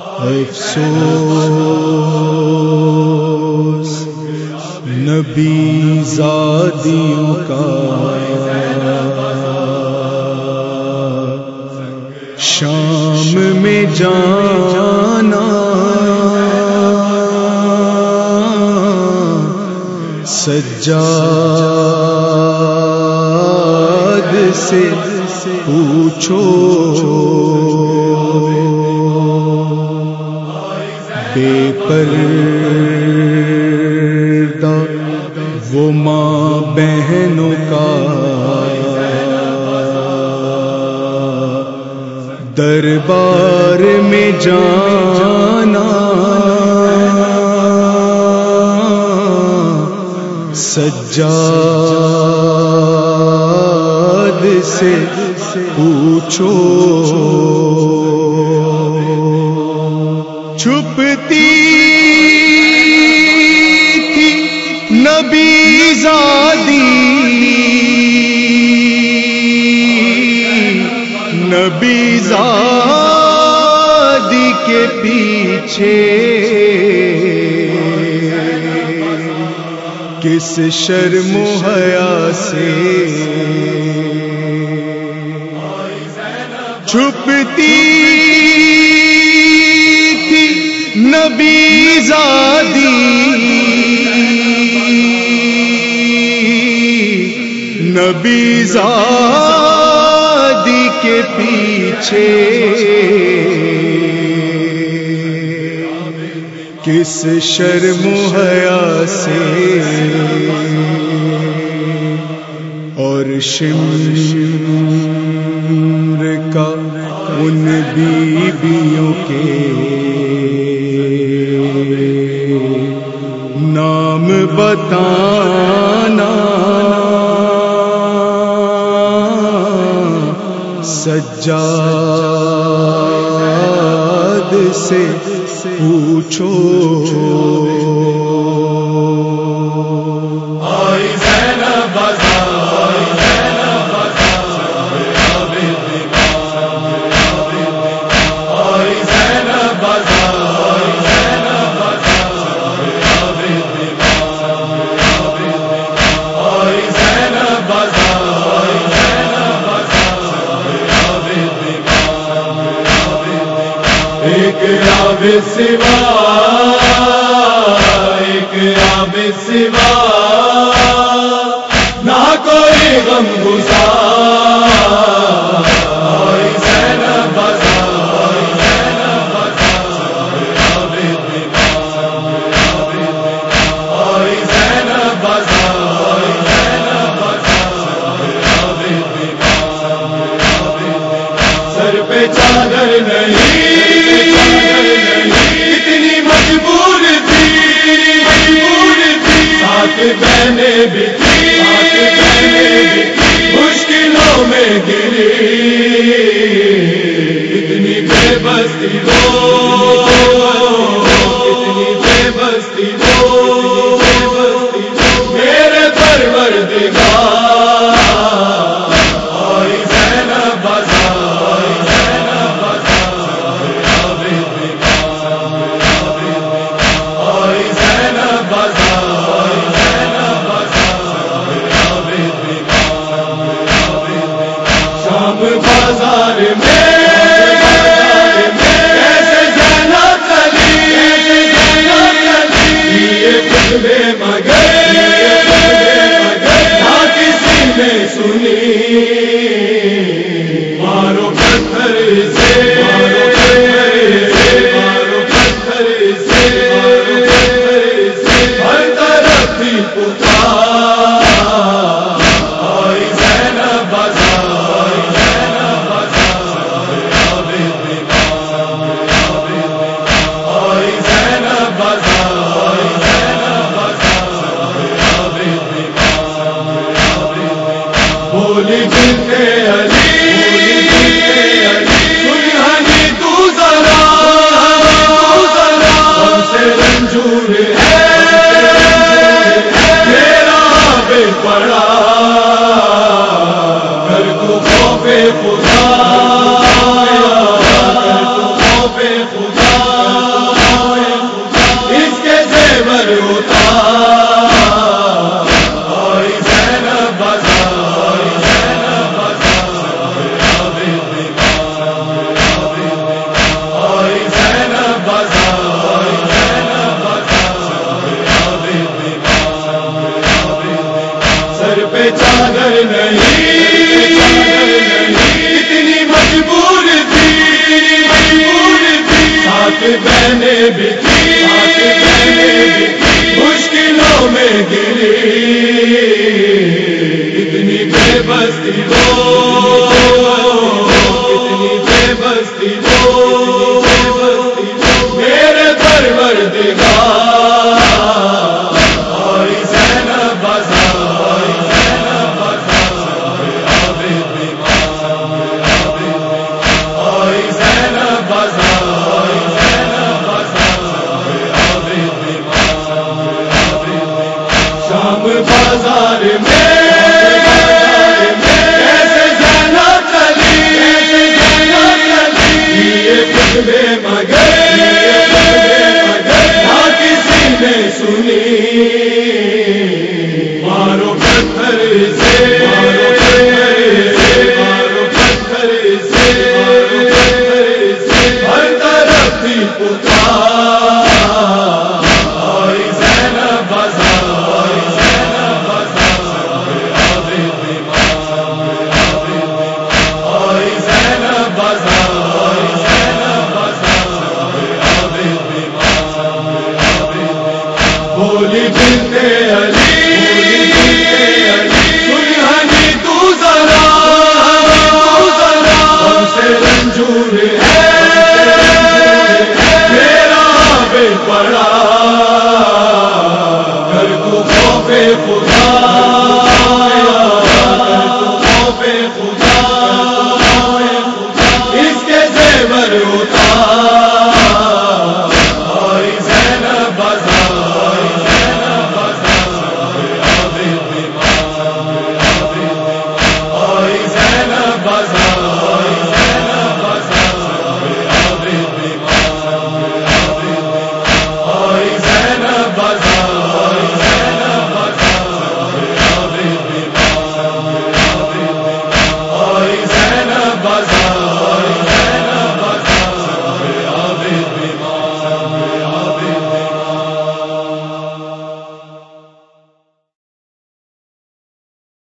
افسوس نبی زادیوں کا شام میں جانا سجاد سے بے پر وہ ماں بہنوں کا دربار میں جانا۔ سجاد سے پوچھو پیچھے کس شرم حیا سے چھپتی تھی نبی زادی؟ نبی زادی کے پیچھے کس شرم حیا سے اور شمر کا ان بیویوں کے نام بتانا سجاد سے پوچھو۔ ایک رب سوا ایک رب سوا نہ کوئی غم سین سر پہ چادر نہیں ساتھ بہنے بھی مشکلوں میں گری۔ اتنی بے بستی ہو۔ مرز خدا